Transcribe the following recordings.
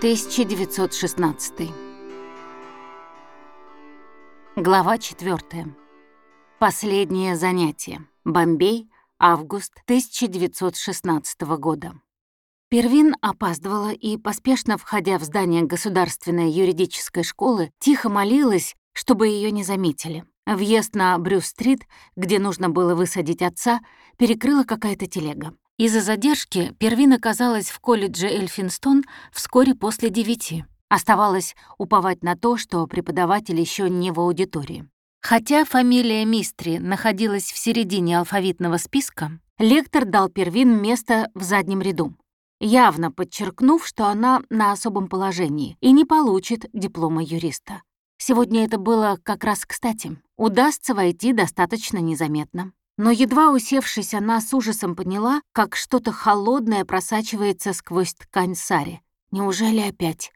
1916. Глава 4. Последнее занятие. Бомбей, август 1916 года. Первин опаздывала и, поспешно входя в здание Государственной юридической школы, тихо молилась, чтобы ее не заметили. Въезд на Брюс-стрит, где нужно было высадить отца, перекрыла какая-то телега. Из-за задержки Первин оказалась в колледже Эльфинстон вскоре после девяти. Оставалось уповать на то, что преподаватель еще не в аудитории. Хотя фамилия Мистри находилась в середине алфавитного списка, лектор дал Первин место в заднем ряду, явно подчеркнув, что она на особом положении и не получит диплома юриста. Сегодня это было как раз кстати. Удастся войти достаточно незаметно. Но едва усевшись, она с ужасом поняла, как что-то холодное просачивается сквозь ткань сари. Неужели опять?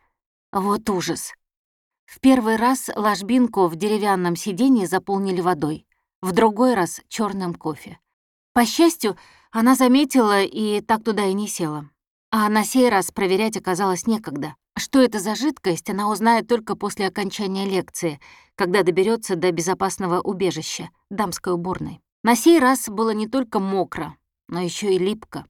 Вот ужас. В первый раз ложбинку в деревянном сиденье заполнили водой, в другой раз черным кофе. По счастью, она заметила и так туда и не села. А на сей раз проверять оказалось некогда. Что это за жидкость, она узнает только после окончания лекции, когда доберется до безопасного убежища, дамской уборной. На сей раз было не только мокро, но еще и липко.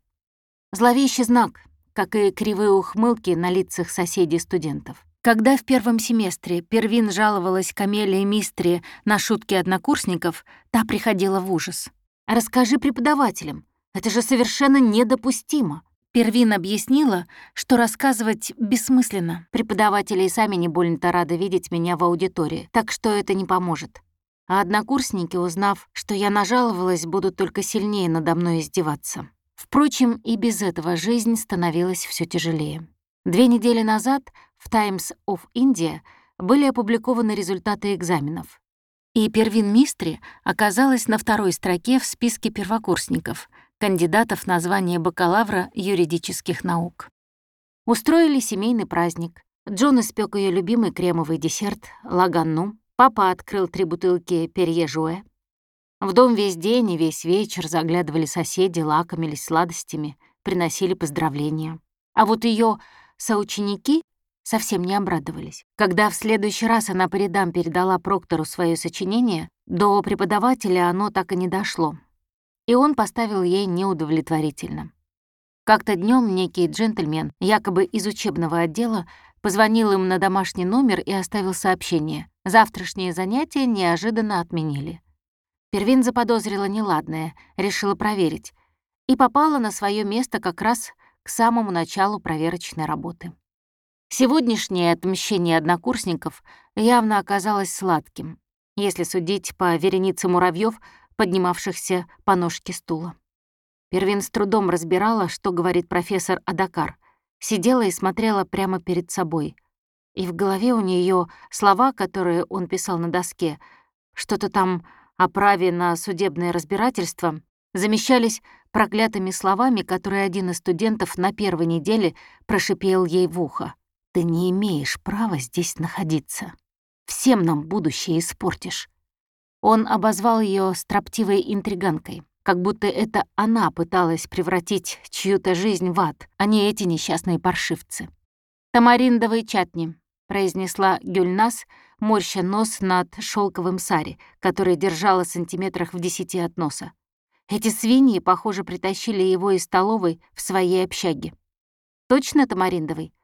Зловещий знак, как и кривые ухмылки на лицах соседей-студентов. Когда в первом семестре Первин жаловалась Камеле и Мистре на шутки однокурсников, та приходила в ужас. «Расскажи преподавателям, это же совершенно недопустимо». Первин объяснила, что рассказывать бессмысленно. Преподаватели и сами не больно-то рады видеть меня в аудитории, так что это не поможет. А однокурсники, узнав, что я нажаловалась, будут только сильнее надо мной издеваться. Впрочем, и без этого жизнь становилась все тяжелее. Две недели назад в Times of India были опубликованы результаты экзаменов. И Первин Мистри оказалась на второй строке в списке первокурсников, кандидатов на звание бакалавра юридических наук. Устроили семейный праздник. Джон испек ее любимый кремовый десерт — лаганну, Папа открыл три бутылки перье-жуэ. В дом весь день и весь вечер заглядывали соседи, лакомились сладостями, приносили поздравления. А вот ее соученики совсем не обрадовались. Когда в следующий раз она по рядам передала Проктору свое сочинение, до преподавателя оно так и не дошло. И он поставил ей неудовлетворительно. Как-то днем некий джентльмен, якобы из учебного отдела, позвонил им на домашний номер и оставил сообщение. Завтрашние занятия неожиданно отменили. Первин заподозрила неладное, решила проверить. И попала на свое место как раз к самому началу проверочной работы. Сегодняшнее отмщение однокурсников явно оказалось сладким, если судить по веренице муравьев, поднимавшихся по ножке стула. Первин с трудом разбирала, что говорит профессор Адакар. Сидела и смотрела прямо перед собой. И в голове у нее слова, которые он писал на доске, что-то там о праве на судебное разбирательство, замещались проклятыми словами, которые один из студентов на первой неделе прошипел ей в ухо. «Ты не имеешь права здесь находиться. Всем нам будущее испортишь». Он обозвал ее строптивой интриганкой, как будто это она пыталась превратить чью-то жизнь в ад, а не эти несчастные паршивцы. «Тамариндовые чатни», — произнесла Гюльнас, морща нос над шелковым сари, который держала сантиметрах в десяти от носа. Эти свиньи, похоже, притащили его из столовой в своей общаге. «Точно тамариндовый?»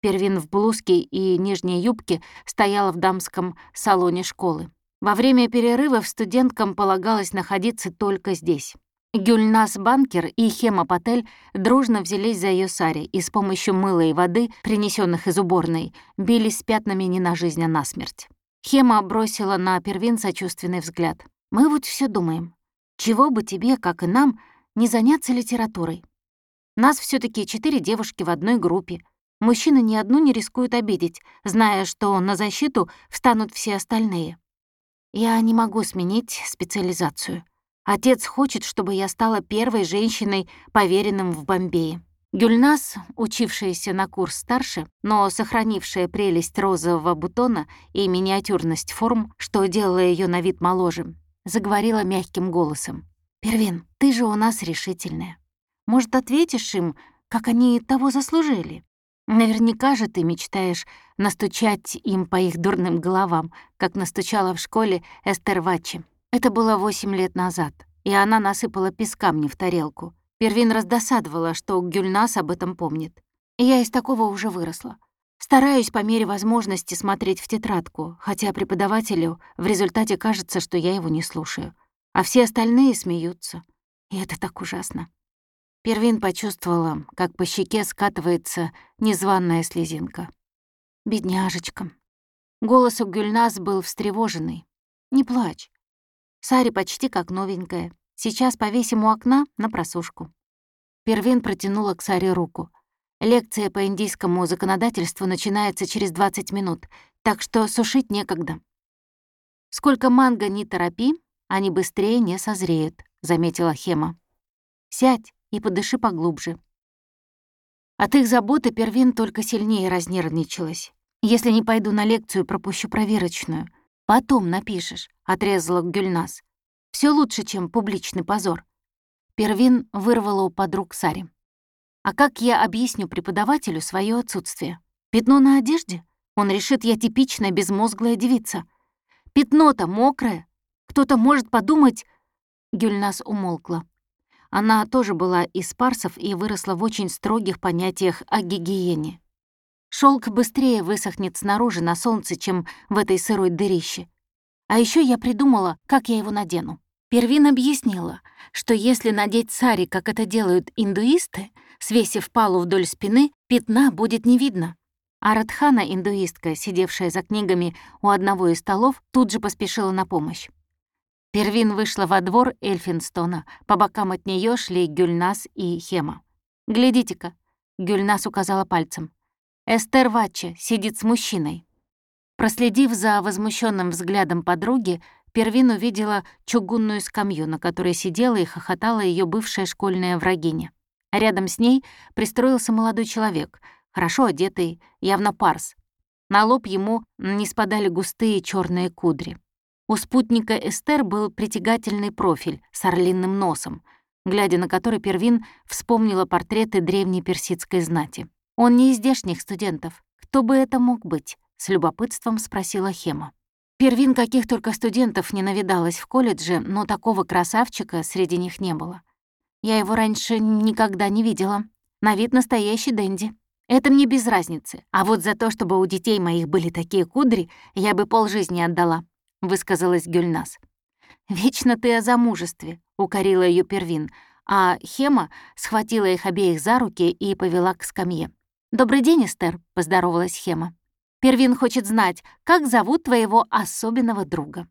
Первин в блузке и нижней юбке стояла в дамском салоне школы. Во время перерывов студенткам полагалось находиться только здесь. Гюльнас Банкер и Хема Патель дружно взялись за ее сари и с помощью мыла и воды, принесенных из уборной, бились с пятнами не на жизнь, а на смерть. Хема бросила на первин сочувственный взгляд. «Мы вот все думаем. Чего бы тебе, как и нам, не заняться литературой? Нас все таки четыре девушки в одной группе. Мужчины ни одну не рискуют обидеть, зная, что на защиту встанут все остальные. Я не могу сменить специализацию. Отец хочет, чтобы я стала первой женщиной, поверенным в Бомбее. Гюльнас, учившаяся на курс старше, но сохранившая прелесть розового бутона и миниатюрность форм, что делало ее на вид моложе, заговорила мягким голосом. «Первин, ты же у нас решительная. Может, ответишь им, как они того заслужили? Наверняка же ты мечтаешь настучать им по их дурным головам, как настучала в школе Эстер Вачи. Это было восемь лет назад, и она насыпала песка мне в тарелку. Первин раздосадовала, что Гюльнас об этом помнит. Я из такого уже выросла. Стараюсь по мере возможности смотреть в тетрадку, хотя преподавателю в результате кажется, что я его не слушаю. А все остальные смеются. И это так ужасно. Первин почувствовала, как по щеке скатывается незваная слезинка. «Бедняжечка». Голос у Гюльнас был встревоженный. «Не плачь. Сари почти как новенькая. Сейчас повесим у окна на просушку». Первин протянула к Саре руку. «Лекция по индийскому законодательству начинается через 20 минут, так что сушить некогда». «Сколько манго не торопи, они быстрее не созреют», — заметила Хема. «Сядь и подыши поглубже». От их заботы Первин только сильнее разнервничалась. «Если не пойду на лекцию, пропущу проверочную. Потом напишешь», — отрезала Гюльнас. Все лучше, чем публичный позор». Первин вырвала у подруг Сари. «А как я объясню преподавателю свое отсутствие? Пятно на одежде? Он решит, я типичная безмозглая девица. Пятно-то мокрое. Кто-то может подумать...» Гюльнас умолкла. Она тоже была из парсов и выросла в очень строгих понятиях о гигиене. Шелк быстрее высохнет снаружи на солнце, чем в этой сырой дырище. А еще я придумала, как я его надену. Первин объяснила, что если надеть сари, как это делают индуисты, свесив палу вдоль спины, пятна будет не видно. А Радхана, индуистка, сидевшая за книгами у одного из столов, тут же поспешила на помощь. Первин вышла во двор Эльфинстона. По бокам от нее шли Гюльнас и Хема. «Глядите-ка», — Гюльнас указала пальцем. «Эстер Ватча сидит с мужчиной». Проследив за возмущенным взглядом подруги, Первин увидела чугунную скамью, на которой сидела и хохотала ее бывшая школьная врагиня. Рядом с ней пристроился молодой человек, хорошо одетый, явно парс. На лоб ему не спадали густые черные кудри. У спутника Эстер был притягательный профиль с орлиным носом, глядя на который Первин вспомнила портреты древней персидской знати. Он не из здешних студентов. Кто бы это мог быть? С любопытством спросила Хема. Первин каких только студентов не навидалась в колледже, но такого красавчика среди них не было. Я его раньше никогда не видела. На вид настоящий Дэнди. Это мне без разницы. А вот за то, чтобы у детей моих были такие кудри, я бы полжизни отдала. — высказалась Гюльнас. «Вечно ты о замужестве», — укорила ее Первин, а Хема схватила их обеих за руки и повела к скамье. «Добрый день, Эстер», — поздоровалась Хема. «Первин хочет знать, как зовут твоего особенного друга».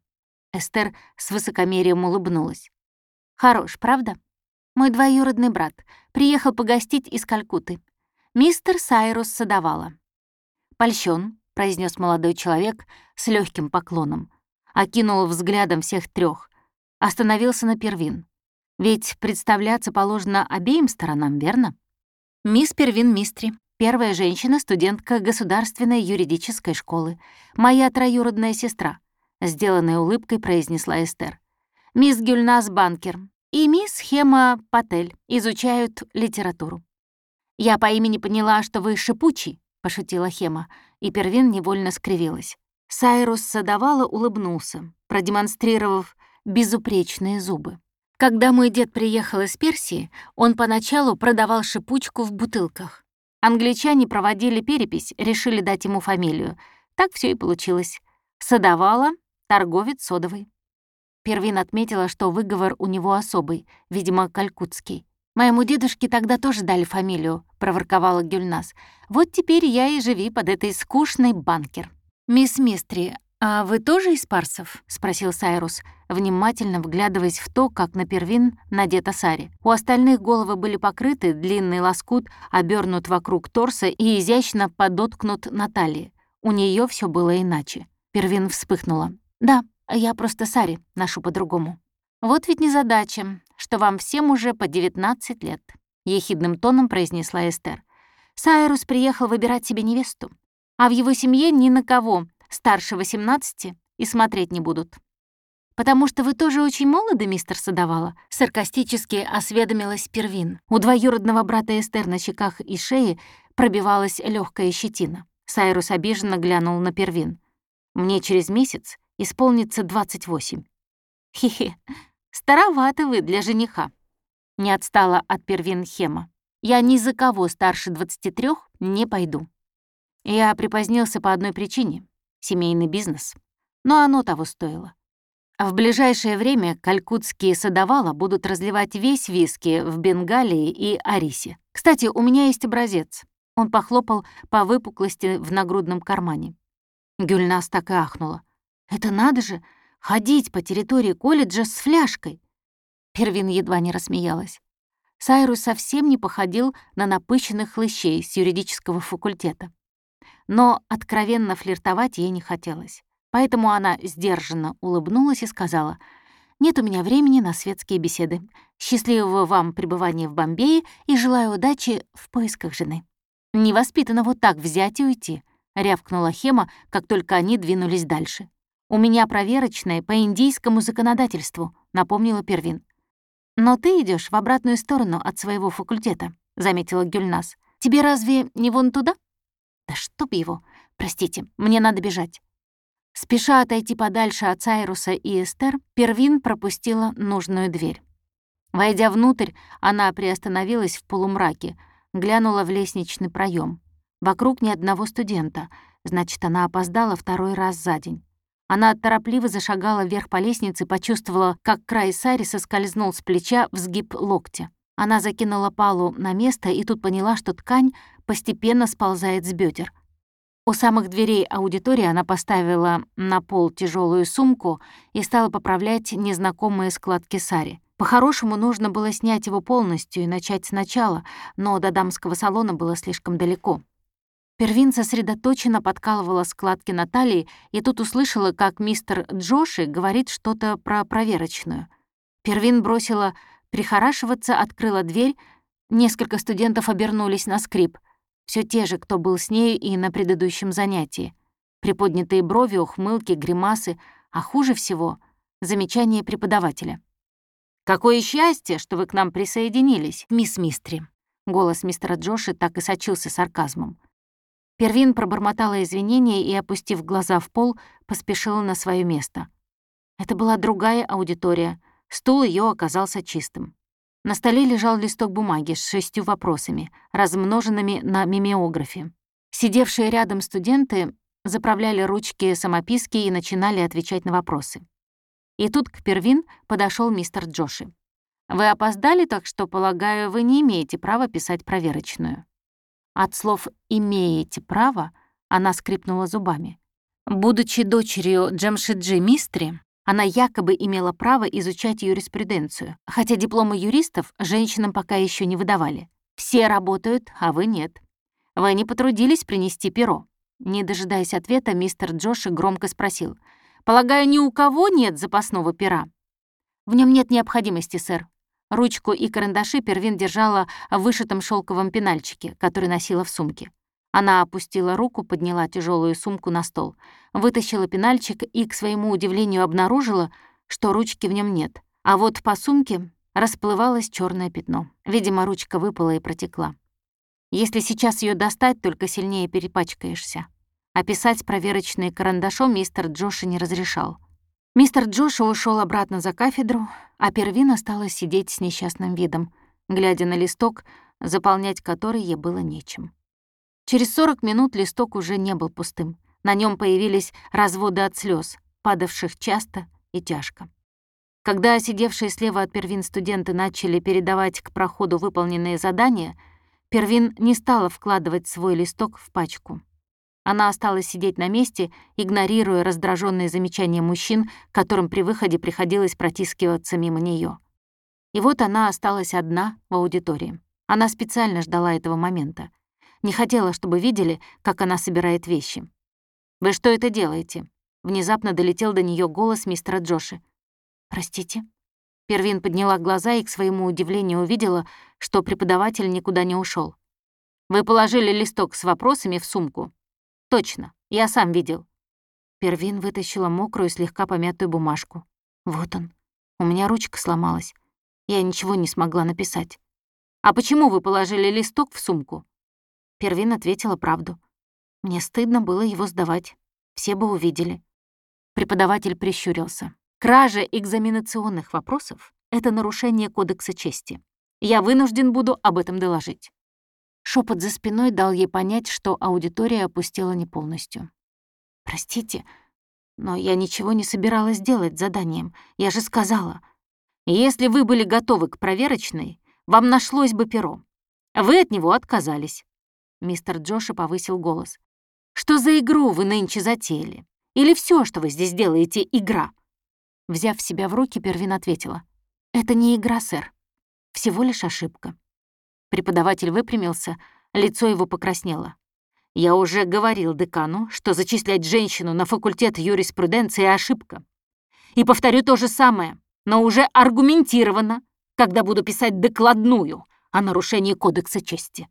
Эстер с высокомерием улыбнулась. «Хорош, правда? Мой двоюродный брат приехал погостить из Калькуты. Мистер Сайрус Садовала». «Польщен», — произнес молодой человек с легким поклоном окинул взглядом всех трех, остановился на Первин. Ведь представляться положено обеим сторонам, верно? Мисс Первин Мистри, первая женщина-студентка государственной юридической школы, моя троюродная сестра, сделанной улыбкой произнесла Эстер. Мисс Гюльнас Банкер и мисс Хема Патель изучают литературу. «Я по имени поняла, что вы шипучий», — пошутила Хема, и Первин невольно скривилась. Сайрус Садовала улыбнулся, продемонстрировав безупречные зубы. Когда мой дед приехал из Персии, он поначалу продавал шипучку в бутылках. Англичане проводили перепись, решили дать ему фамилию. Так все и получилось. Садовала — торговец содовой. Первин отметила, что выговор у него особый, видимо, калькутский. «Моему дедушке тогда тоже дали фамилию», — проворковала Гюльнас. «Вот теперь я и живи под этой скучной банкер». «Мисс Мистри, а вы тоже из парсов?» — спросил Сайрус, внимательно вглядываясь в то, как на первин надета сари. У остальных головы были покрыты, длинный лоскут обернут вокруг торса и изящно подоткнут на талии. У нее все было иначе. Первин вспыхнула. «Да, я просто сари, ношу по-другому». «Вот ведь незадача, что вам всем уже по 19 лет», — ехидным тоном произнесла Эстер. Сайрус приехал выбирать себе невесту а в его семье ни на кого старше 18 и смотреть не будут. «Потому что вы тоже очень молоды, мистер Садовала», — саркастически осведомилась Первин. У двоюродного брата Эстер на щеках и шее пробивалась легкая щетина. Сайрус обиженно глянул на Первин. «Мне через месяц исполнится 28». «Хе-хе, староваты вы для жениха», — не отстала от Первин Хема. «Я ни за кого старше 23 не пойду». Я припозднился по одной причине — семейный бизнес. Но оно того стоило. В ближайшее время калькутские садовала будут разливать весь виски в Бенгалии и Арисе. Кстати, у меня есть образец. Он похлопал по выпуклости в нагрудном кармане. Гюльнас так и ахнула. «Это надо же! Ходить по территории колледжа с фляжкой!» Первин едва не рассмеялась. Сайрус совсем не походил на напыщенных хлыщей с юридического факультета. Но откровенно флиртовать ей не хотелось. Поэтому она сдержанно улыбнулась и сказала, «Нет у меня времени на светские беседы. Счастливого вам пребывания в Бомбее и желаю удачи в поисках жены». «Невоспитанно вот так взять и уйти», — рявкнула Хема, как только они двинулись дальше. «У меня проверочная по индийскому законодательству», — напомнила Первин. «Но ты идешь в обратную сторону от своего факультета», — заметила Гюльнас. «Тебе разве не вон туда?» «Да чтоб его! Простите, мне надо бежать». Спеша отойти подальше от Сайруса и Эстер, Первин пропустила нужную дверь. Войдя внутрь, она приостановилась в полумраке, глянула в лестничный проем. Вокруг ни одного студента, значит, она опоздала второй раз за день. Она торопливо зашагала вверх по лестнице, почувствовала, как край сари соскользнул с плеча в сгиб локтя. Она закинула палу на место и тут поняла, что ткань постепенно сползает с бедер. У самых дверей аудитории она поставила на пол тяжелую сумку и стала поправлять незнакомые складки сари. По-хорошему, нужно было снять его полностью и начать сначала, но до дамского салона было слишком далеко. Первин сосредоточенно подкалывала складки на талии и тут услышала, как мистер Джоши говорит что-то про проверочную. Первин бросила прихорашиваться, открыла дверь, несколько студентов обернулись на скрип — все те же, кто был с нею и на предыдущем занятии. Приподнятые брови, ухмылки, гримасы, а хуже всего — замечание преподавателя. «Какое счастье, что вы к нам присоединились, мисс Мистри!» Голос мистера Джоши так и сочился сарказмом. Первин пробормотала извинения и, опустив глаза в пол, поспешила на свое место. Это была другая аудитория. Стул ее оказался чистым. На столе лежал листок бумаги с шестью вопросами, размноженными на мимеографе. Сидевшие рядом студенты заправляли ручки самописки и начинали отвечать на вопросы. И тут к Первин подошел мистер Джоши. «Вы опоздали, так что, полагаю, вы не имеете права писать проверочную». От слов «имеете право» она скрипнула зубами. Будучи дочерью Джамшиджи Мистри, она якобы имела право изучать юриспруденцию, хотя дипломы юристов женщинам пока еще не выдавали. Все работают, а вы нет. Вы не потрудились принести перо. Не дожидаясь ответа, мистер Джоши громко спросил. «Полагаю, ни у кого нет запасного пера?» «В нем нет необходимости, сэр». Ручку и карандаши Первин держала в вышитом шелковом пенальчике, который носила в сумке. Она опустила руку, подняла тяжелую сумку на стол, вытащила пенальчик и, к своему удивлению, обнаружила, что ручки в нем нет. А вот по сумке расплывалось черное пятно. Видимо, ручка выпала и протекла. Если сейчас ее достать, только сильнее перепачкаешься. Описать проверочный карандашом мистер Джоши не разрешал. Мистер Джоши ушел обратно за кафедру, а Первин осталась сидеть с несчастным видом, глядя на листок, заполнять который ей было нечем. Через 40 минут листок уже не был пустым. На нем появились разводы от слез, падавших часто и тяжко. Когда сидевшие слева от Первин студенты начали передавать к проходу выполненные задания, Первин не стала вкладывать свой листок в пачку. Она осталась сидеть на месте, игнорируя раздраженные замечания мужчин, которым при выходе приходилось протискиваться мимо нее. И вот она осталась одна в аудитории. Она специально ждала этого момента. Не хотела, чтобы видели, как она собирает вещи. «Вы что это делаете?» Внезапно долетел до нее голос мистера Джоши. «Простите?» Первин подняла глаза и, к своему удивлению, увидела, что преподаватель никуда не ушел. «Вы положили листок с вопросами в сумку?» «Точно, я сам видел». Первин вытащила мокрую, слегка помятую бумажку. «Вот он. У меня ручка сломалась. Я ничего не смогла написать». «А почему вы положили листок в сумку?» Первин ответила правду. Мне стыдно было его сдавать. Все бы увидели. Преподаватель прищурился. Кража экзаменационных вопросов — это нарушение кодекса чести. Я вынужден буду об этом доложить. Шепот за спиной дал ей понять, что аудитория опустела не полностью. «Простите, но я ничего не собиралась делать заданием. Я же сказала. Если вы были готовы к проверочной, вам нашлось бы перо. Вы от него отказались». Мистер Джоши повысил голос. «Что за игру вы нынче затеяли? Или все, что вы здесь делаете, игра?» Взяв себя в руки, Первин ответила. «Это не игра, сэр. Всего лишь ошибка». Преподаватель выпрямился, лицо его покраснело. «Я уже говорил декану, что зачислять женщину на факультет юриспруденции — ошибка. И повторю то же самое, но уже аргументированно, когда буду писать докладную о нарушении Кодекса чести».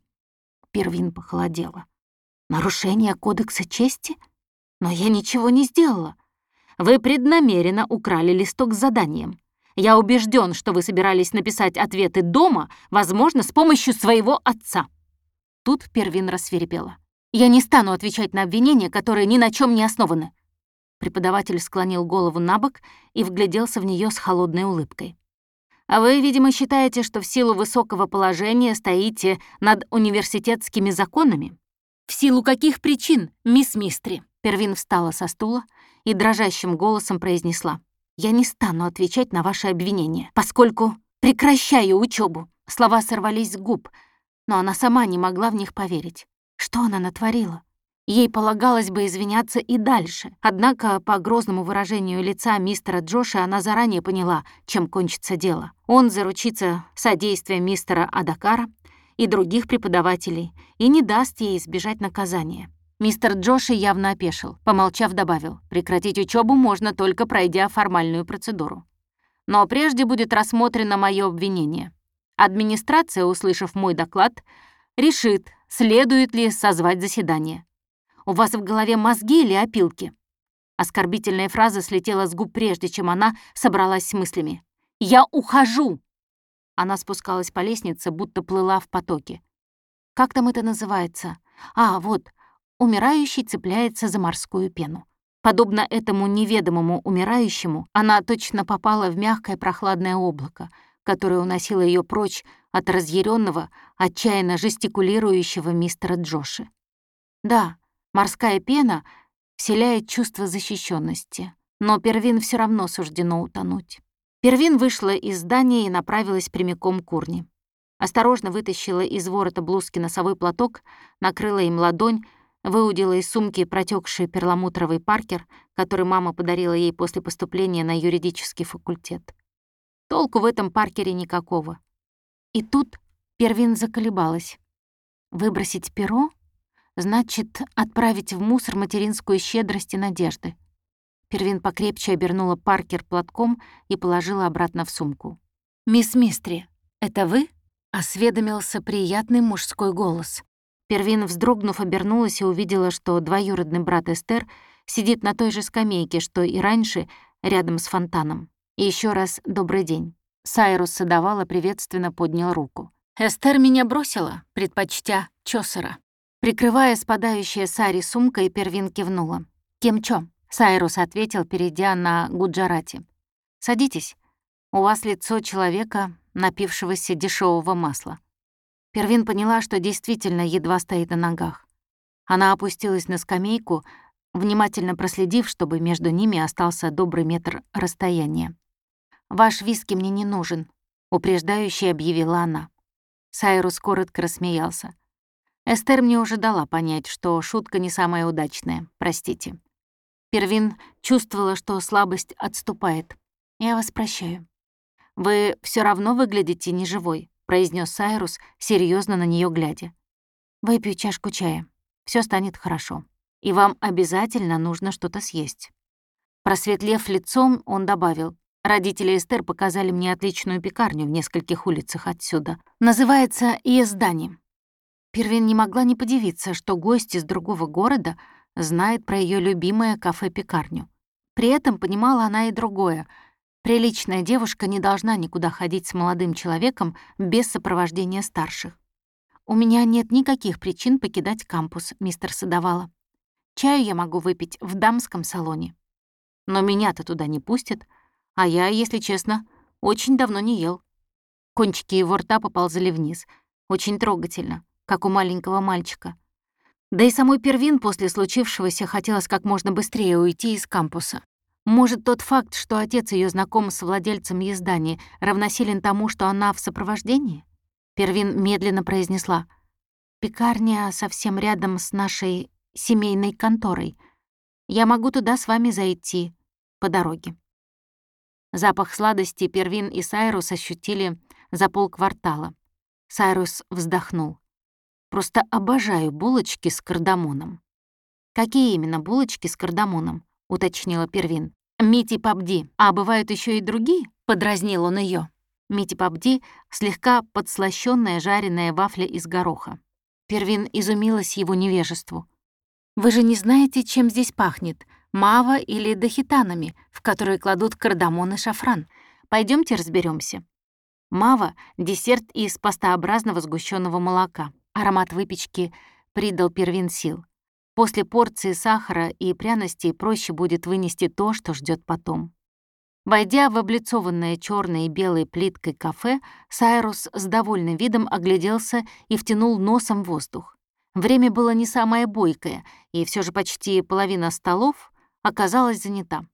Первин похолодела. «Нарушение Кодекса чести? Но я ничего не сделала. Вы преднамеренно украли листок с заданием. Я убежден, что вы собирались написать ответы дома, возможно, с помощью своего отца». Тут Первин рассверепела. «Я не стану отвечать на обвинения, которые ни на чем не основаны». Преподаватель склонил голову на бок и вгляделся в нее с холодной улыбкой. «А вы, видимо, считаете, что в силу высокого положения стоите над университетскими законами? В силу каких причин, мисс Мистри?» Первин встала со стула и дрожащим голосом произнесла. Я не стану отвечать на ваши обвинения, поскольку прекращаю учебу. Слова сорвались с губ, но она сама не могла в них поверить. Что она натворила? Ей полагалось бы извиняться и дальше. Однако по грозному выражению лица мистера Джоша она заранее поняла, чем кончится дело. Он заручится содействием мистера Адакара и других преподавателей и не даст ей избежать наказания. Мистер Джоши явно опешил. Помолчав, добавил, прекратить учебу можно только пройдя формальную процедуру. Но прежде будет рассмотрено мое обвинение. Администрация, услышав мой доклад, решит, следует ли созвать заседание. У вас в голове мозги или опилки? Оскорбительная фраза слетела с губ прежде, чем она собралась с мыслями. «Я ухожу!» Она спускалась по лестнице, будто плыла в потоке. Как там это называется? А, вот, умирающий цепляется за морскую пену. Подобно этому неведомому умирающему, она точно попала в мягкое прохладное облако, которое уносило ее прочь от разъяренного, отчаянно жестикулирующего мистера Джоши. Да, морская пена вселяет чувство защищенности, но Первин все равно суждено утонуть. Первин вышла из здания и направилась прямиком к урне. Осторожно вытащила из ворота блузки носовой платок, накрыла им ладонь, выудила из сумки протекший перламутровый паркер, который мама подарила ей после поступления на юридический факультет. Толку в этом паркере никакого. И тут Первин заколебалась. Выбросить перо значит отправить в мусор материнскую щедрость и надежды. Первин покрепче обернула паркер платком и положила обратно в сумку. «Мисс Мистри, это вы?» — осведомился приятный мужской голос. Первин, вздрогнув, обернулась и увидела, что двоюродный брат Эстер сидит на той же скамейке, что и раньше, рядом с фонтаном. И еще раз «добрый день». Сайрус Садовала приветственно поднял руку. «Эстер меня бросила, предпочтя Чосера». Прикрывая спадающее Сари сумкой, Первин кивнула. «Кем чё?» — Сайрус ответил, перейдя на Гуджарати. «Садитесь. У вас лицо человека, напившегося дешевого масла». Первин поняла, что действительно едва стоит на ногах. Она опустилась на скамейку, внимательно проследив, чтобы между ними остался добрый метр расстояния. «Ваш виски мне не нужен», — упреждающе объявила она. Сайрус коротко рассмеялся. Эстер мне уже дала понять, что шутка не самая удачная, простите. Первин чувствовала, что слабость отступает. «Я вас прощаю. Вы все равно выглядите неживой», произнес Сайрус, серьезно на нее глядя. «Выпью чашку чая. Все станет хорошо. И вам обязательно нужно что-то съесть». Просветлев лицом, он добавил, «Родители Эстер показали мне отличную пекарню в нескольких улицах отсюда. Называется Иездани». Первин не могла не подивиться, что гость из другого города знает про ее любимое кафе-пекарню. При этом понимала она и другое — Приличная девушка не должна никуда ходить с молодым человеком без сопровождения старших. у меня нет никаких причин покидать кампус, мистер Садовала. Чаю я могу выпить в дамском салоне. Но меня-то туда не пустят, а я, если честно, очень давно не ел. Кончики его рта поползли вниз, очень трогательно, как у маленького мальчика. Да и самой Первин после случившегося хотелось как можно быстрее уйти из кампуса. Может, тот факт, что отец ее знаком с владельцем ездания, равносилен тому, что она в сопровождении? Первин медленно произнесла. «Пекарня совсем рядом с нашей семейной конторой. Я могу туда с вами зайти по дороге». Запах сладости Первин и Сайрус ощутили за полквартала. Сайрус вздохнул. «Просто обожаю булочки с кардамоном». «Какие именно булочки с кардамоном?» — уточнила Первин. «Мити Пабди. А бывают еще и другие?» — подразнил он ее. Мити Пабди — слегка подслащённая жареная вафля из гороха. Первин изумилась его невежеству. «Вы же не знаете, чем здесь пахнет? Мава или дахитанами, в которые кладут кардамон и шафран? Пойдемте разберемся. Мава — десерт из пастообразного сгущенного молока. Аромат выпечки придал первин сил. После порции сахара и пряностей проще будет вынести то, что ждет потом. Войдя в облицованное черной и белой плиткой кафе, Сайрус с довольным видом огляделся и втянул носом воздух. Время было не самое бойкое, и все же почти половина столов оказалась занята.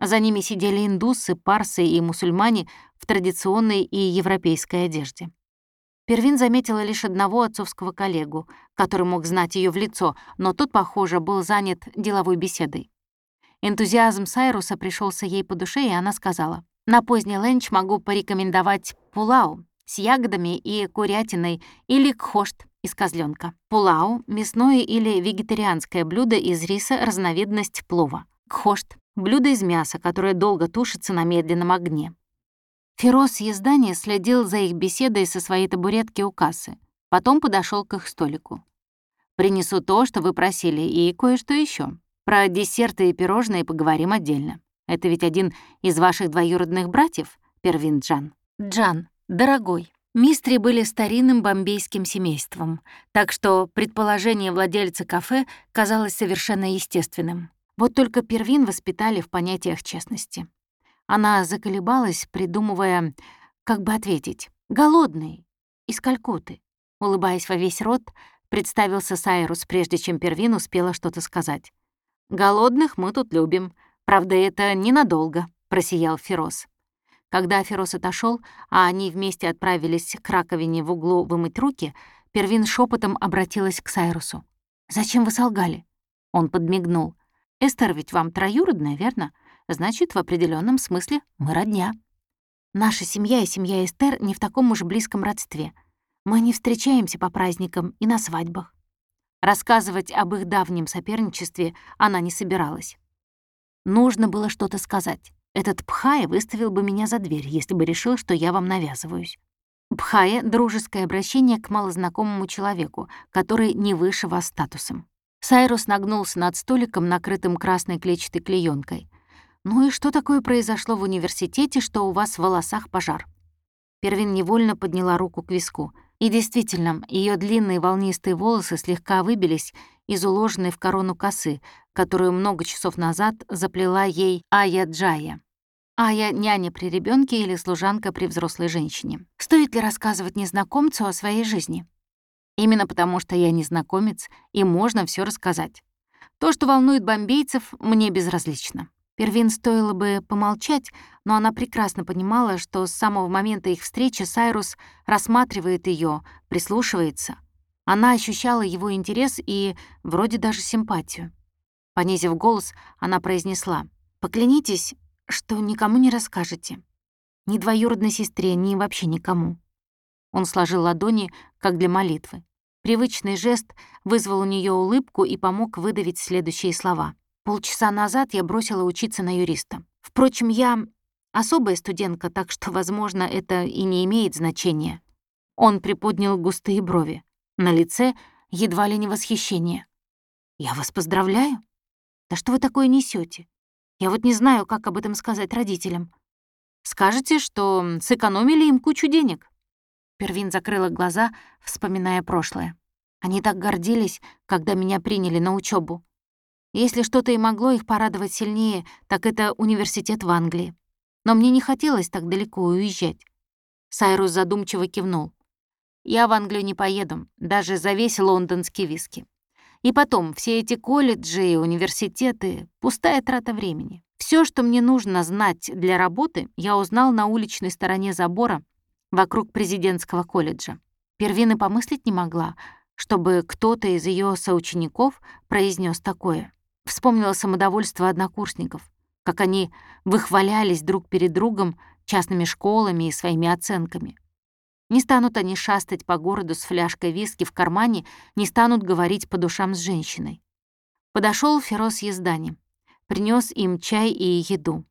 За ними сидели индусы, парсы и мусульмане в традиционной и европейской одежде. Первин заметила лишь одного отцовского коллегу, который мог знать ее в лицо, но тот, похоже, был занят деловой беседой. Энтузиазм Сайруса пришелся ей по душе, и она сказала, «На поздний ленч могу порекомендовать пулау с ягодами и курятиной или кхошт из козленка. Пулау — мясное или вегетарианское блюдо из риса, разновидность плова. Кхошт — блюдо из мяса, которое долго тушится на медленном огне. Фероз ездания следил за их беседой со своей табуретки у кассы. Потом подошел к их столику. «Принесу то, что вы просили, и кое-что еще. Про десерты и пирожные поговорим отдельно. Это ведь один из ваших двоюродных братьев, Первин Джан?» «Джан, дорогой». Мистри были старинным бомбейским семейством, так что предположение владельца кафе казалось совершенно естественным. Вот только Первин воспитали в понятиях честности. Она заколебалась, придумывая, как бы ответить. «Голодный, из Калькуты», — улыбаясь во весь рот, представился Сайрус, прежде чем Первин успела что-то сказать. «Голодных мы тут любим. Правда, это ненадолго», — просиял Фероз. Когда Фероз отошел, а они вместе отправились к раковине в углу вымыть руки, Первин шепотом обратилась к Сайрусу. «Зачем вы солгали?» Он подмигнул. «Эстер ведь вам троюродная, верно? Значит, в определенном смысле мы родня. Наша семья и семья Эстер не в таком уж близком родстве. Мы не встречаемся по праздникам и на свадьбах. Рассказывать об их давнем соперничестве она не собиралась. Нужно было что-то сказать. Этот Пхая выставил бы меня за дверь, если бы решил, что я вам навязываюсь. Пхая — дружеское обращение к малознакомому человеку, который не выше вас статусом. Сайрус нагнулся над столиком, накрытым красной клетчатой клеенкой. «Ну и что такое произошло в университете, что у вас в волосах пожар?» Первин невольно подняла руку к виску. И действительно, ее длинные волнистые волосы слегка выбились из уложенной в корону косы, которую много часов назад заплела ей Ая Джая. Ая — няня при ребенке или служанка при взрослой женщине. Стоит ли рассказывать незнакомцу о своей жизни? Именно потому, что я незнакомец, и можно все рассказать. То, что волнует бомбейцев, мне безразлично. Первин стоило бы помолчать, но она прекрасно понимала, что с самого момента их встречи Сайрус рассматривает ее, прислушивается. Она ощущала его интерес и вроде даже симпатию. Понизив голос, она произнесла, «Поклянитесь, что никому не расскажете. Ни двоюродной сестре, ни вообще никому». Он сложил ладони, как для молитвы. Привычный жест вызвал у нее улыбку и помог выдавить следующие слова. Полчаса назад я бросила учиться на юриста. Впрочем, я особая студентка, так что, возможно, это и не имеет значения. Он приподнял густые брови. На лице едва ли не восхищение. «Я вас поздравляю? Да что вы такое несете? Я вот не знаю, как об этом сказать родителям. Скажете, что сэкономили им кучу денег?» Первин закрыла глаза, вспоминая прошлое. Они так гордились, когда меня приняли на учебу. Если что-то и могло их порадовать сильнее, так это университет в Англии. Но мне не хотелось так далеко уезжать. Сайрус задумчиво кивнул. «Я в Англию не поеду, даже за весь лондонский виски. И потом, все эти колледжи и университеты — пустая трата времени. Все, что мне нужно знать для работы, я узнал на уличной стороне забора вокруг президентского колледжа. Первины помыслить не могла, чтобы кто-то из ее соучеников произнес такое. Вспомнила самодовольство однокурсников, как они выхвалялись друг перед другом частными школами и своими оценками. Не станут они шастать по городу с фляжкой виски в кармане, не станут говорить по душам с женщиной. Подошел Фероз Ездани, принес им чай и еду,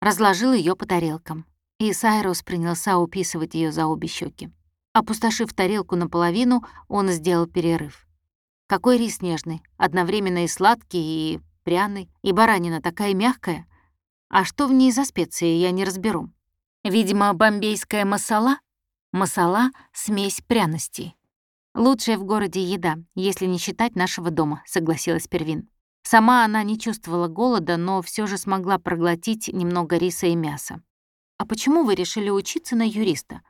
разложил ее по тарелкам, и Сайрус принялся уписывать ее за обе щеки. Опустошив тарелку наполовину, он сделал перерыв. Какой рис нежный, одновременно и сладкий, и пряный, и баранина такая мягкая. А что в ней за специи, я не разберу. Видимо, бомбейская масала? Масала — смесь пряностей. «Лучшая в городе еда, если не считать нашего дома», — согласилась Первин. Сама она не чувствовала голода, но все же смогла проглотить немного риса и мяса. «А почему вы решили учиться на юриста?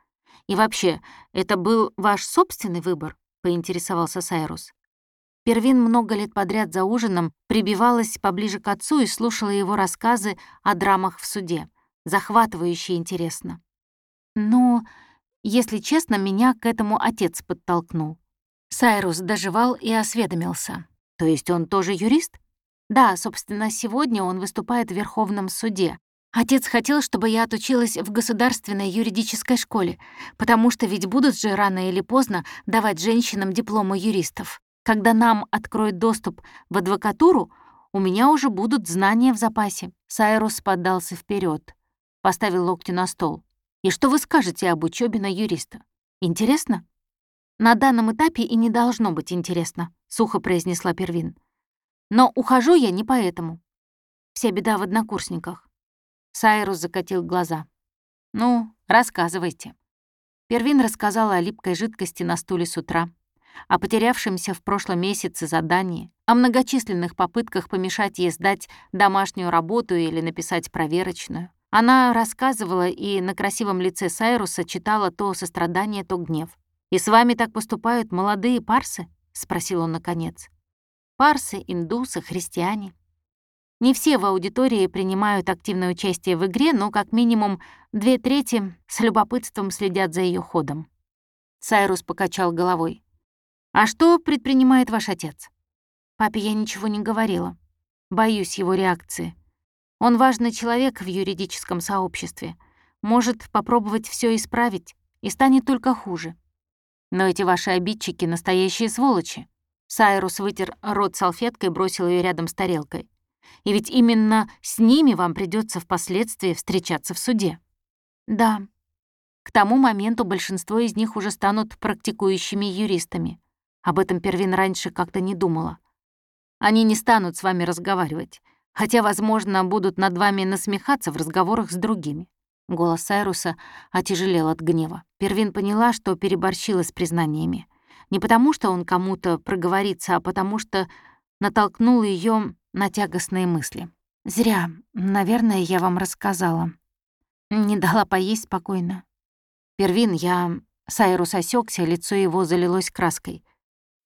И вообще, это был ваш собственный выбор?» — поинтересовался Сайрус. Первин много лет подряд за ужином прибивалась поближе к отцу и слушала его рассказы о драмах в суде. Захватывающе интересно. «Ну, если честно, меня к этому отец подтолкнул». Сайрус доживал и осведомился. «То есть он тоже юрист?» «Да, собственно, сегодня он выступает в Верховном суде. Отец хотел, чтобы я отучилась в государственной юридической школе, потому что ведь будут же рано или поздно давать женщинам дипломы юристов. Когда нам откроют доступ в адвокатуру, у меня уже будут знания в запасе». Сайрус поддался вперед, поставил локти на стол. И что вы скажете об учебе на юриста? Интересно? На данном этапе и не должно быть интересно, сухо произнесла Первин. Но ухожу я не поэтому. Вся беда в однокурсниках. Сайрус закатил глаза. Ну, рассказывайте. Первин рассказала о липкой жидкости на стуле с утра, о потерявшемся в прошлом месяце задании, о многочисленных попытках помешать ей сдать домашнюю работу или написать проверочную, она рассказывала, и на красивом лице Сайруса читала то сострадание, то гнев. «И с вами так поступают молодые парсы?» — спросил он наконец. «Парсы, индусы, христиане. Не все в аудитории принимают активное участие в игре, но как минимум две трети с любопытством следят за ее ходом». Сайрус покачал головой. «А что предпринимает ваш отец?» «Папе я ничего не говорила. Боюсь его реакции. Он важный человек в юридическом сообществе. Может попробовать все исправить, и станет только хуже. Но эти ваши обидчики — настоящие сволочи. Сайрус вытер рот салфеткой и бросил ее рядом с тарелкой. И ведь именно с ними вам придется впоследствии встречаться в суде. Да. К тому моменту большинство из них уже станут практикующими юристами. Об этом Первин раньше как-то не думала. Они не станут с вами разговаривать хотя, возможно, будут над вами насмехаться в разговорах с другими». Голос Сайруса отяжелел от гнева. Первин поняла, что переборщила с признаниями. Не потому, что он кому-то проговорится, а потому что натолкнул ее на тягостные мысли. «Зря. Наверное, я вам рассказала. Не дала поесть спокойно. Первин, я...» Сайрус осекся, лицо его залилось краской.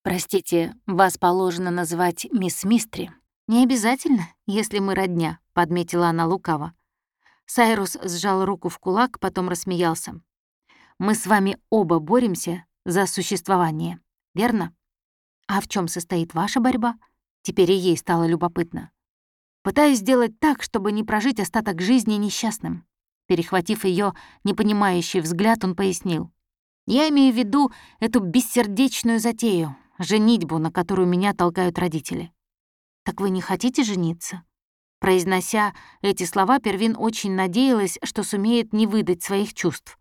«Простите, вас положено называть мисс Мистри». «Не обязательно, если мы родня», — подметила она лукаво. Сайрус сжал руку в кулак, потом рассмеялся. «Мы с вами оба боремся за существование, верно? А в чем состоит ваша борьба?» Теперь и ей стало любопытно. «Пытаюсь сделать так, чтобы не прожить остаток жизни несчастным». Перехватив ее непонимающий взгляд, он пояснил. «Я имею в виду эту бессердечную затею, женитьбу, на которую меня толкают родители. «Так вы не хотите жениться?» Произнося эти слова, Первин очень надеялась, что сумеет не выдать своих чувств.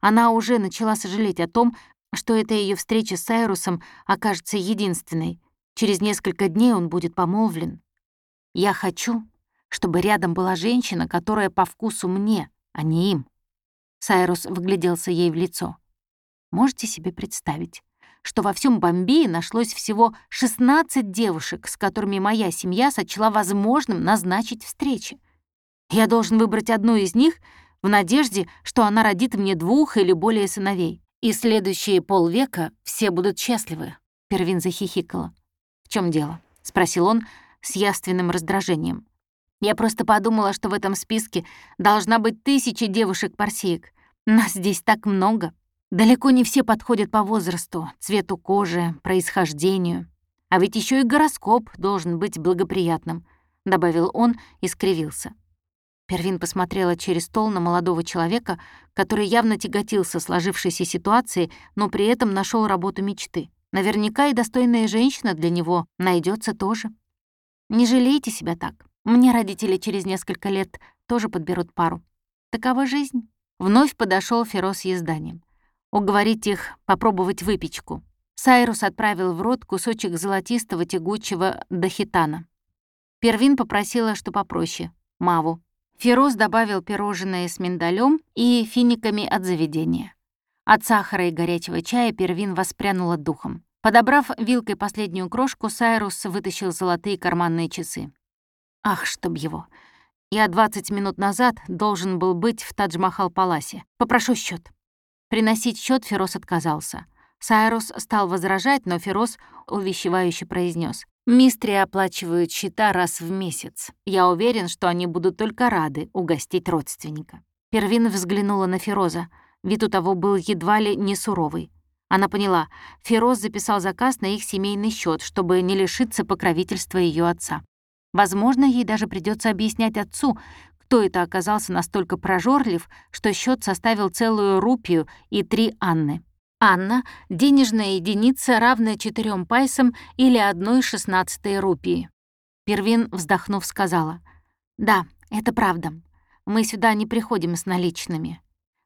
Она уже начала сожалеть о том, что эта ее встреча с Сайрусом окажется единственной. Через несколько дней он будет помолвлен. «Я хочу, чтобы рядом была женщина, которая по вкусу мне, а не им». Сайрус вгляделся ей в лицо. Можете себе представить, что во всем Бомбее нашлось всего 16 девушек, с которыми моя семья сочла возможным назначить встречи. Я должен выбрать одну из них в надежде, что она родит мне двух или более сыновей. И следующие полвека все будут счастливы. Первин захихикала. «В чем дело?» — спросил он с яственным раздражением. «Я просто подумала, что в этом списке должна быть тысяча девушек-парсиек. Нас здесь так много. Далеко не все подходят по возрасту, цвету кожи, происхождению. А ведь еще и гороскоп должен быть благоприятным», — добавил он и скривился. Первин посмотрела через стол на молодого человека, который явно тяготился сложившейся ситуацией, но при этом нашел работу мечты. Наверняка и достойная женщина для него найдется тоже. Не жалейте себя так. Мне родители через несколько лет тоже подберут пару. Такова жизнь. Вновь подошел Феро с. Уговорить их попробовать выпечку. Сайрус отправил в рот кусочек золотистого тягучего дахитана. Первин попросила, что попроще — маву. Фероз добавил пирожное с миндалем и финиками от заведения. От сахара и горячего чая Первин воспрянула духом. Подобрав вилкой последнюю крошку, Сайрус вытащил золотые карманные часы. Ах, чтоб его. Я 20 минут назад должен был быть в Тадж-Махал-Паласе. Попрошу счет. Приносить счет Фероз отказался. Сайрус стал возражать, но Фероз увещевающе произнес: Мистри оплачивают счета раз в месяц. Я уверен, что они будут только рады угостить родственника». Первин взглянула на Фероза. Вид у того был едва ли не суровый. Она поняла, Фероз записал заказ на их семейный счет, чтобы не лишиться покровительства ее отца. Возможно, ей даже придется объяснять отцу, кто это оказался настолько прожорлив, что счет составил целую рупию и три Анны. Анна — денежная единица, равная четырем пайсам или одной шестнадцатой рупии. Первин, вздохнув, сказала, «Да, это правда. Мы сюда не приходим с наличными.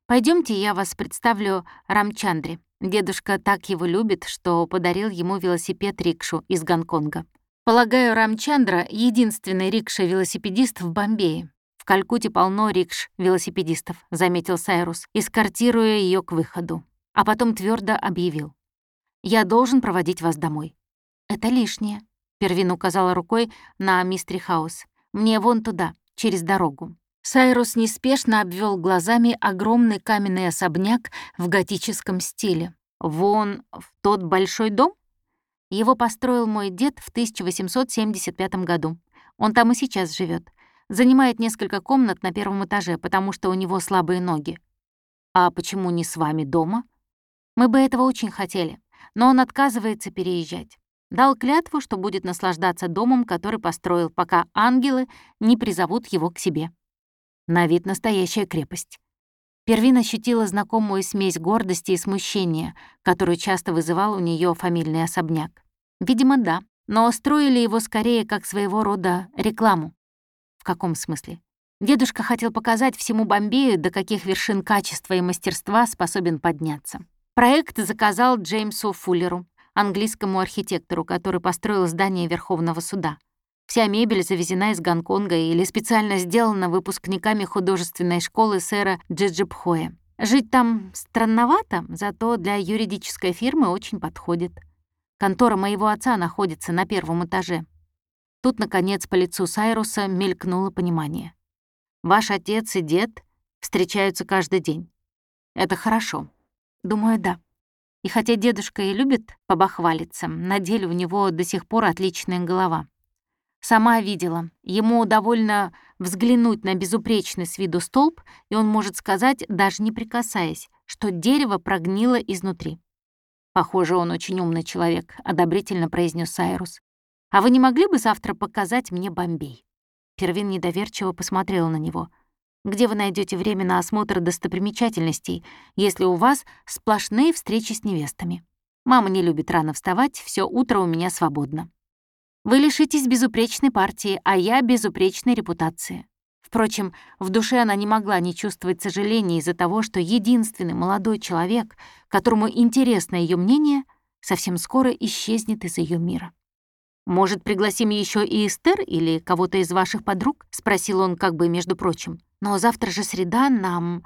Пойдемте, я вас представлю Рамчандре. Дедушка так его любит, что подарил ему велосипед-рикшу из Гонконга. Полагаю, Рамчандра — единственный рикша-велосипедист в Бомбее. В Калькутте полно рикш-велосипедистов», — заметил Сайрус, эскортируя ее к выходу а потом твердо объявил. «Я должен проводить вас домой». «Это лишнее», — Первин указала рукой на Мистри Хаус. «Мне вон туда, через дорогу». Сайрус неспешно обвел глазами огромный каменный особняк в готическом стиле. «Вон в тот большой дом?» Его построил мой дед в 1875 году. Он там и сейчас живет. Занимает несколько комнат на первом этаже, потому что у него слабые ноги. «А почему не с вами дома?» Мы бы этого очень хотели, но он отказывается переезжать. Дал клятву, что будет наслаждаться домом, который построил, пока ангелы не призовут его к себе. На вид настоящая крепость. Первин ощутила знакомую смесь гордости и смущения, которую часто вызывал у нее фамильный особняк. Видимо, да, но строили его скорее как своего рода рекламу. В каком смысле? Дедушка хотел показать всему Бомбею, до каких вершин качества и мастерства способен подняться. Проект заказал Джеймсу Фуллеру, английскому архитектору, который построил здание Верховного суда. Вся мебель завезена из Гонконга или специально сделана выпускниками художественной школы сэра Джиджипхоя. Жить там странновато, зато для юридической фирмы очень подходит. Контора моего отца находится на первом этаже. Тут, наконец, по лицу Сайруса мелькнуло понимание. Ваш отец и дед встречаются каждый день. Это хорошо. Думаю, да. И хотя дедушка и любит побахвалиться, на деле у него до сих пор отличная голова. Сама видела, ему довольно взглянуть на безупречный с виду столб, и он может сказать, даже не прикасаясь, что дерево прогнило изнутри. «Похоже, он очень умный человек», — одобрительно произнес Сайрус. «А вы не могли бы завтра показать мне Бомбей?» Первин недоверчиво посмотрел на него — где вы найдете время на осмотр достопримечательностей, если у вас сплошные встречи с невестами. Мама не любит рано вставать, все утро у меня свободно. Вы лишитесь безупречной партии, а я — безупречной репутации. Впрочем, в душе она не могла не чувствовать сожаления из-за того, что единственный молодой человек, которому интересно ее мнение, совсем скоро исчезнет из ее мира. «Может, пригласим еще и Эстер или кого-то из ваших подруг?» — спросил он как бы между прочим. «Но завтра же среда нам...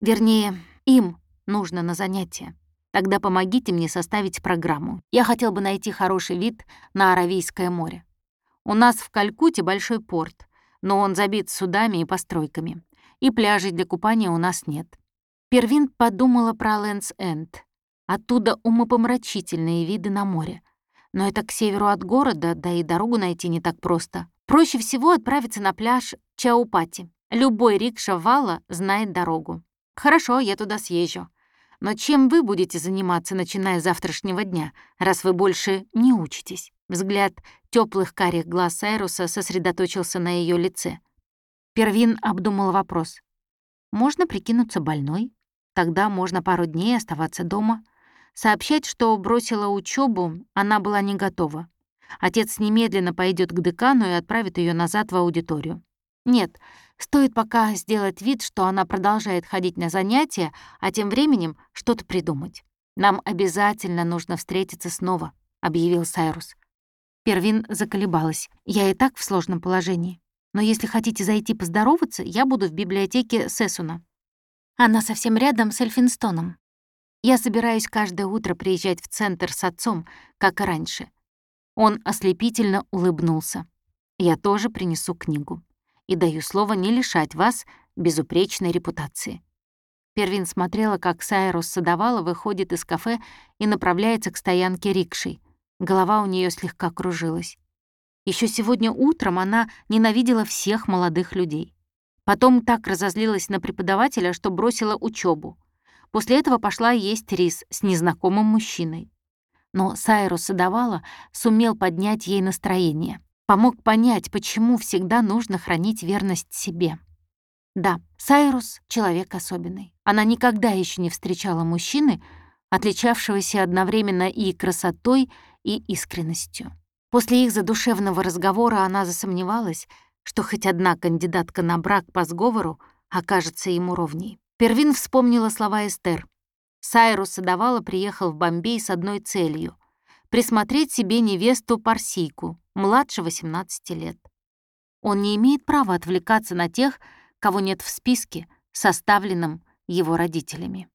Вернее, им нужно на занятие. Тогда помогите мне составить программу. Я хотел бы найти хороший вид на Аравийское море. У нас в Калькутте большой порт, но он забит судами и постройками. И пляжей для купания у нас нет. Первин подумала про Лэнс-Энд. Оттуда умопомрачительные виды на море. Но это к северу от города, да и дорогу найти не так просто. Проще всего отправиться на пляж Чаупати. Любой рикша Вала знает дорогу. Хорошо, я туда съезжу. Но чем вы будете заниматься, начиная с завтрашнего дня, раз вы больше не учитесь? Взгляд теплых карих глаз Айруса сосредоточился на ее лице. Первин обдумал вопрос. Можно прикинуться больной? Тогда можно пару дней оставаться дома. Сообщать, что бросила учебу, она была не готова. Отец немедленно пойдет к декану и отправит ее назад в аудиторию. Нет, стоит пока сделать вид, что она продолжает ходить на занятия, а тем временем что-то придумать. «Нам обязательно нужно встретиться снова», — объявил Сайрус. Первин заколебалась. «Я и так в сложном положении. Но если хотите зайти поздороваться, я буду в библиотеке Сесуна. Она совсем рядом с Эльфинстоном. Я собираюсь каждое утро приезжать в центр с отцом, как и раньше. Он ослепительно улыбнулся. Я тоже принесу книгу и даю слово не лишать вас безупречной репутации». Первин смотрела, как Сайрус Садовала выходит из кафе и направляется к стоянке рикшей. Голова у нее слегка кружилась. Еще сегодня утром она ненавидела всех молодых людей. Потом так разозлилась на преподавателя, что бросила учебу. После этого пошла есть рис с незнакомым мужчиной. Но Сайрус Садовала сумел поднять ей настроение помог понять, почему всегда нужно хранить верность себе. Да, Сайрус — человек особенный. Она никогда еще не встречала мужчины, отличавшегося одновременно и красотой, и искренностью. После их задушевного разговора она засомневалась, что хоть одна кандидатка на брак по сговору окажется ему ровней. Первин вспомнила слова Эстер. Сайрус Садовала приехал в Бомбей с одной целью — присмотреть себе невесту-парсийку, младше 18 лет. Он не имеет права отвлекаться на тех, кого нет в списке, составленном его родителями.